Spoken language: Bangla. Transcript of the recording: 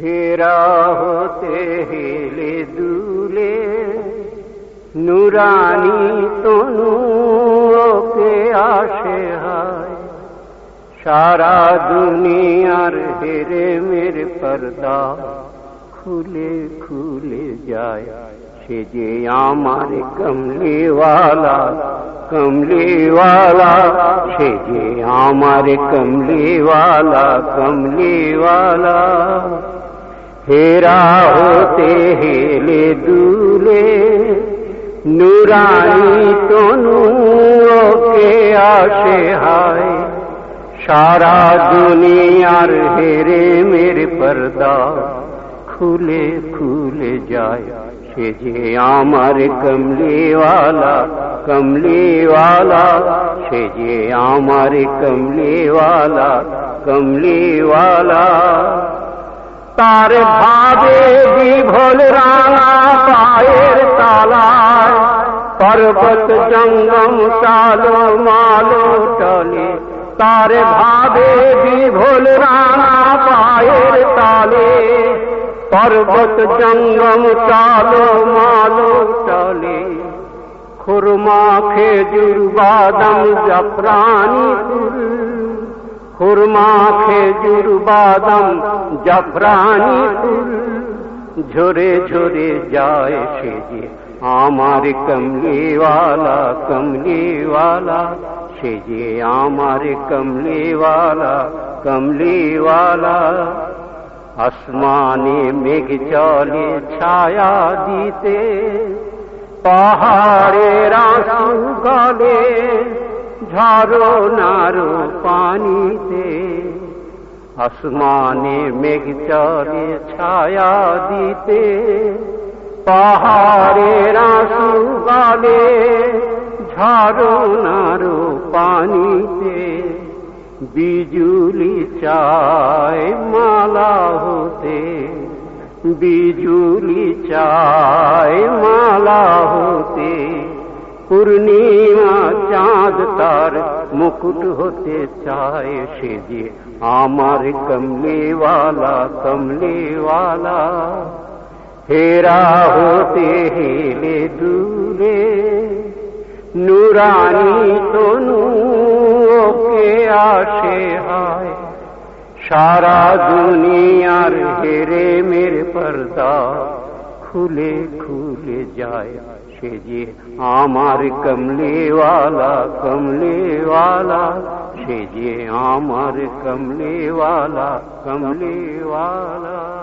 হেরা হতে হেলে দুলে, নুরানি তনু ওকে আসে হায়। সারা দুনিয়ার হেরে মেরে পর্দা খুলে খুলে যায়। সে যে আমার কমলিওয়ালা কমলিওয়ালা, সে যে আমার কমলিওয়ালা কমলিওয়ালা। ہیرا ہوتے ہیلے دولے، نورانی تو نو کے آشے ہائے۔ سارا دنیا ہیرے میرے پردہ، کھلے کھلے جائے۔ سجے آمر کملی والا کملی والا۔ سجے آمر کملی والا کملی والا۔ তার ভাবে বিভোল রাঙা পায়ের তালায়। পর্বত, জঙ্গম, চালো, মালো টলে তার ভাবে বিভোল রাঙা পায়ের তালে। পর্বত, জঙ্গম, চালো, মালো টলে খুরমা, খেজুর, বাদাম, জাফরানি खुरमा खेजूर बादम, जाफरानी फूल। झोरे झोरे जाए शेजे आमार कमले वाला कमले वाला। शेजे आमार कमले वाला कमले वाला। आसमानी मेघ चले छाया दीते। पहाड़े रासू गाले। নারো পানিতে। আসমানে মেঘ চলে ছায়া দিতে। পাহাড়ের আঁসু গলে নারো পানিতে। বিজুলি চায় মালা হতে। বিজুলি চায় মালা হতে। পূর্ণিমা ناز تار مکٹ ہوتے چائے شیجے ہمارے کملے والا کملے والا ہیرا ہوتے ہیلے دورے نورانی تو نو کے آشے آئے سارا دنیا ہیرے میرے پردہ کھلے کھلے جائے شیجے جی؟ آمار کملی والا کملی والا۔ شیجے جی؟ آمار کملی والا کملی والا۔